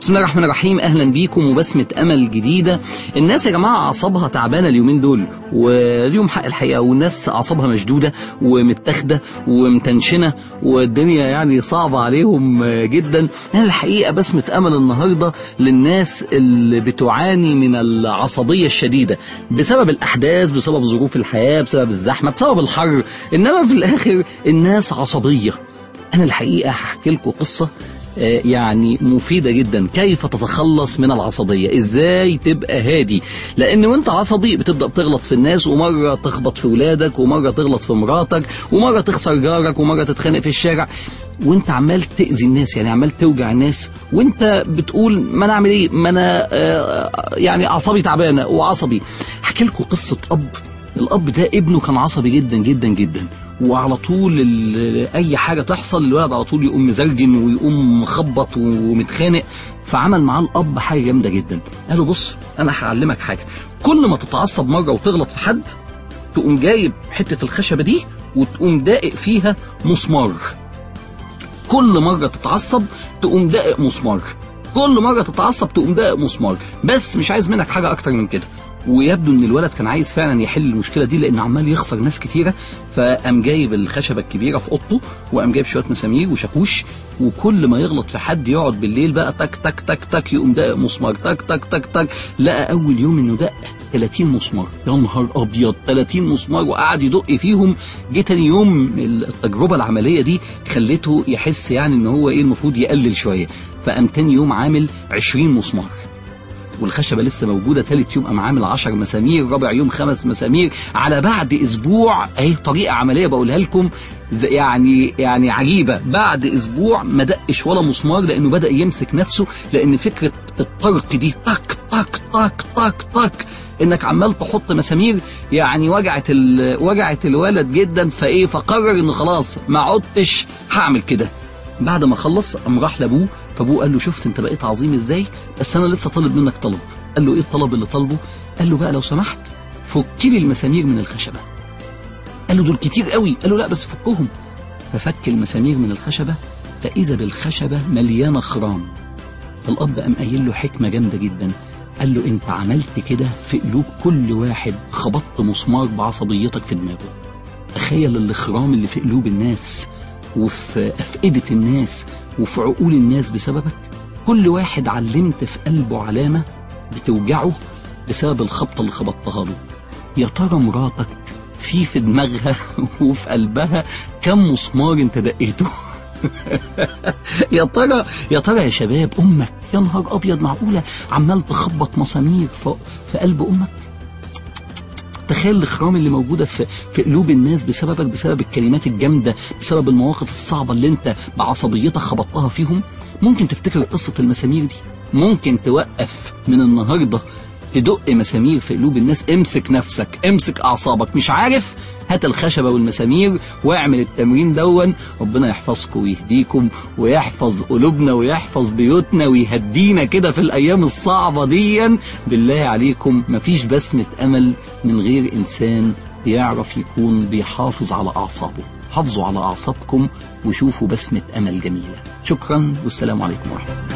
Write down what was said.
بسم الله الرحمن الرحيم. أهلا بيكم وبسمة أمل جديدة. الناس يا جماعة أعصابها تعبانة اليومين دول واليوم حق الحقيقة والناس أعصابها مشدودة ومتاخدة ومتنشنة والدنيا يعني صعبة عليهم جدا. أنا الحقيقة بسمة أمل النهاردة للناس اللي بتعاني من العصبية الشديدة بسبب الأحداث بسبب ظروف الحياة بسبب الزحمة بسبب الحر؟ إنما في الآخر الناس عصبية. أنا الحقيقة هحكي لكم قصة يعني مفيدة جدا. كيف تتخلص من العصبية؟ إزاي تبقى هادي؟ لأن وأنت عصبي بتبدأ تغلط في الناس ومرة تخبط في ولادك ومرة تغلط في مراتك ومرة تخسر جارك ومرة تتخانق في الشارع. وأنت عمال تأذي الناس يعني عمال توجع الناس. وأنت بتقول ما أنا أعمل إيه؟ ما أنا يعني أعصابي تعبانة وعصبي. أحكي لكم قصة أب الأب ده ابنه كان عصبي جدا جدا جدا. وعلى طول أي حاجة تحصل الولد على طول يقوم مزرجن ويقوم مخبط ومتخانق. فعمل معاه الأب حاجة جامدة جدا. قال له بص أنا هعلمك حاجة. كل ما تتعصب مرة وتغلط في حد تقوم جايب حتة الخشبة دي وتقوم داقق فيها مسمار. كل مرة تتعصب تقوم داقق مسمار. كل مرة تتعصب تقوم داقق مسمار. بس مش عايز منك حاجة أكتر من كده. ويبدو إن الولد كان عايز فعلا يحل المشكلة دي لأن عمال يخسر ناس كتيرة. فقام جايب الخشبة الكبيرة في أوضته وقام جايب شوية مسامير وشاكوش وكل ما يغلط في حد يقعد بالليل بقى تك تك تك تك يقوم دق مسمار تك تك تك تك. لقى أول يوم إنه دق 30 مسمار. يا نهار أبيض 30 مسمار وقعد يدق فيهم. جه تاني يوم التجربة العملية دي خلته يحس يعني إن هو إيه المفروض يقلل شوية. فقام تاني يوم عامل 20 مسمار. والخشبة لسه موجودة ثالث يوم قام عامل 10 مسامير رابع يوم خمس مسامير. على بعد أسبوع أهي طريقة عملية بقولها لكم يعني يعني عجيبة. بعد أسبوع ما دقش ولا مسمار لأنه بدأ يمسك نفسه لأن فكرة الطرق دي تك تك تك تك تك إنك عمال تحط مسامير يعني وجعت وجعت الولد جدا فإيه فقرر إنه خلاص ما عدتش هعمل كده. بعد ما خلص قام راح لأبوه فابوه قال له شفت انت بقيت عظيم إزاي؟ بس أنا لسه طالب منك طلب. قال له إيه الطلب اللي طالبه؟ قال له بقى لو سمحت فك لي المسامير من الخشبة. قال له دول كتير قوي. قال له لا بس فكهم. ففك المسامير من الخشبة فإذا بالخشبة مليانه خرام فالأب قام قايل له حكمة جامدة جدا. قال له أنت عملت كده في قلوب كل واحد خبطت مسمار بعصبيتك في دماغه. تخيل الإخرام اللي في قلوب الناس وفي أفئدة الناس وفي عقول الناس بسببك؟ كل واحد علمت في قلبه علامة بتوجعه بسبب الخبطة اللي خبطتها له. يا ترى مراتك في في دماغها وفي قلبها كم مسمار انت دقيته؟ يا ترى يا ترى يا شباب أمك يا نهار أبيض معقولة عمال تخبط مسامير في قلب أمك؟ تخيل الاخرام اللي موجودة في في قلوب الناس بسببك بسبب الكلمات الجامدة بسبب المواقف الصعبة اللي انت بعصبيتك خبطتها فيهم؟ ممكن تفتكر قصة المسامير دي. ممكن توقف من النهارده تدق مسامير في قلوب الناس. امسك نفسك امسك أعصابك. مش عارف هات الخشبة والمسامير واعمل التمرين دون. ربنا يحفظكم ويهديكم ويحفظ قلوبنا ويحفظ بيوتنا ويهدينا كده في الأيام الصعبة ديا بالله عليكم مفيش بسمة أمل من غير إنسان يعرف يكون بيحافظ على أعصابه. حافظوا على أعصابكم وشوفوا بسمة أمل جميلة. شكرا والسلام عليكم ورحمة الله.